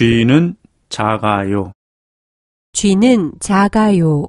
쥐는 작아요. 쥐는 작아요.